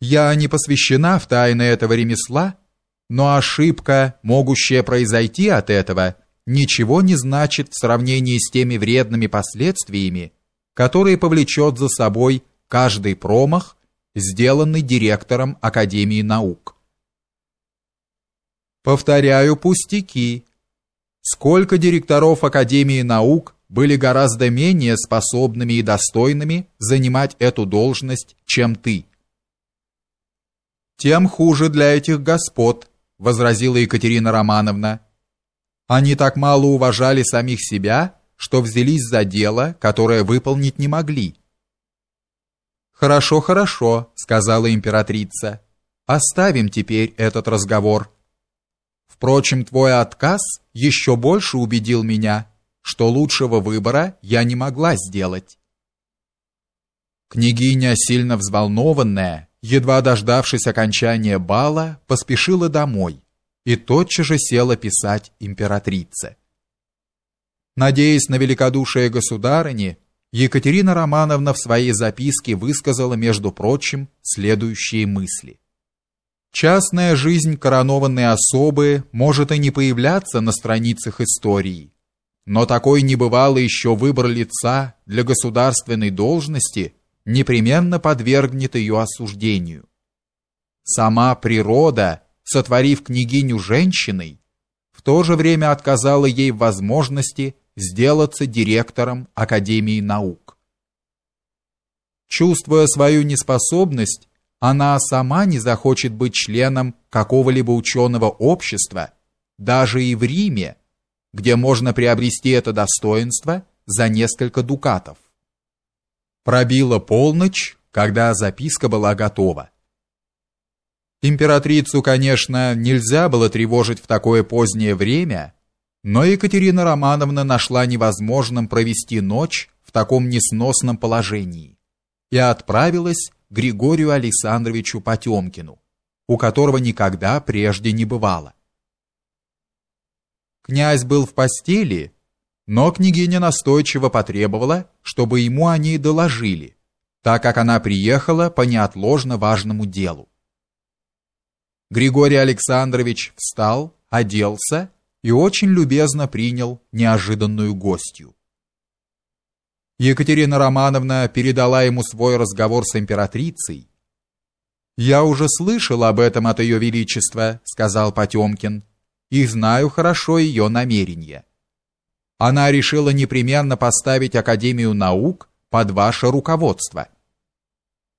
Я не посвящена в тайны этого ремесла, но ошибка, могущая произойти от этого, ничего не значит в сравнении с теми вредными последствиями, которые повлечет за собой каждый промах, сделанный директором Академии наук. Повторяю пустяки. Сколько директоров Академии наук были гораздо менее способными и достойными занимать эту должность, чем ты тем хуже для этих господ, возразила Екатерина Романовна. Они так мало уважали самих себя, что взялись за дело, которое выполнить не могли. Хорошо, хорошо, сказала императрица. Оставим теперь этот разговор. Впрочем, твой отказ еще больше убедил меня, что лучшего выбора я не могла сделать. Княгиня, сильно взволнованная, едва дождавшись окончания бала, поспешила домой и тотчас же села писать императрице. Надеясь на великодушие государыни, Екатерина Романовна в своей записке высказала, между прочим, следующие мысли. Частная жизнь коронованной особы может и не появляться на страницах истории, но такой небывалый еще выбор лица для государственной должности – непременно подвергнет ее осуждению. Сама природа, сотворив княгиню женщиной, в то же время отказала ей в возможности сделаться директором Академии наук. Чувствуя свою неспособность, она сама не захочет быть членом какого-либо ученого общества, даже и в Риме, где можно приобрести это достоинство за несколько дукатов. Пробила полночь, когда записка была готова. Императрицу, конечно, нельзя было тревожить в такое позднее время, но Екатерина Романовна нашла невозможным провести ночь в таком несносном положении и отправилась к Григорию Александровичу Потемкину, у которого никогда прежде не бывало. Князь был в постели но княгиня настойчиво потребовала, чтобы ему о ней доложили, так как она приехала по неотложно важному делу. Григорий Александрович встал, оделся и очень любезно принял неожиданную гостью. Екатерина Романовна передала ему свой разговор с императрицей. «Я уже слышал об этом от ее величества», — сказал Потемкин, — «и знаю хорошо ее намерения она решила непременно поставить Академию наук под ваше руководство.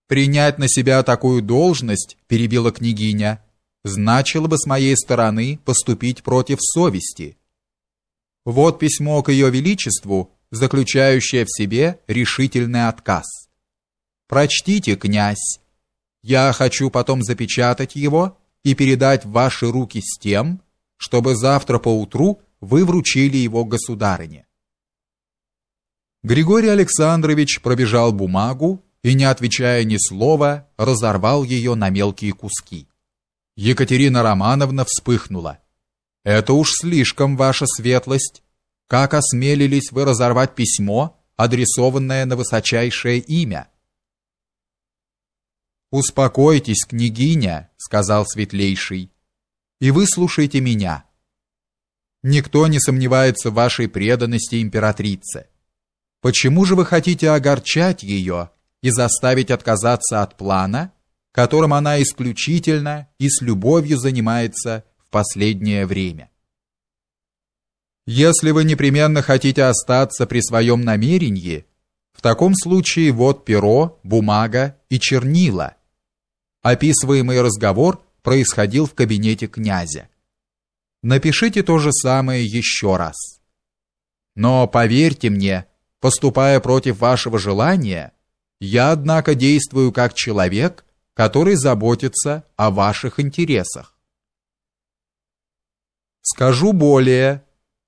Принять на себя такую должность, перебила княгиня, значило бы с моей стороны поступить против совести. Вот письмо к ее величеству, заключающее в себе решительный отказ. Прочтите, князь. Я хочу потом запечатать его и передать в ваши руки с тем, чтобы завтра поутру вы вручили его государыне. Григорий Александрович пробежал бумагу и, не отвечая ни слова, разорвал ее на мелкие куски. Екатерина Романовна вспыхнула. «Это уж слишком, ваша светлость. Как осмелились вы разорвать письмо, адресованное на высочайшее имя?» «Успокойтесь, княгиня», — сказал светлейший, — «и выслушайте меня». Никто не сомневается в вашей преданности императрице. Почему же вы хотите огорчать ее и заставить отказаться от плана, которым она исключительно и с любовью занимается в последнее время? Если вы непременно хотите остаться при своем намерении, в таком случае вот перо, бумага и чернила. Описываемый разговор происходил в кабинете князя. Напишите то же самое еще раз. Но поверьте мне, поступая против вашего желания, я, однако, действую как человек, который заботится о ваших интересах. Скажу более,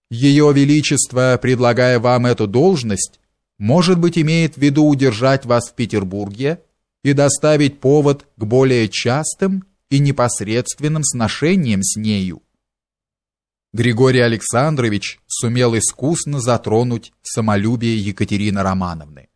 Ее Величество, предлагая вам эту должность, может быть, имеет в виду удержать вас в Петербурге и доставить повод к более частым и непосредственным сношениям с нею. Григорий Александрович сумел искусно затронуть самолюбие Екатерины Романовны.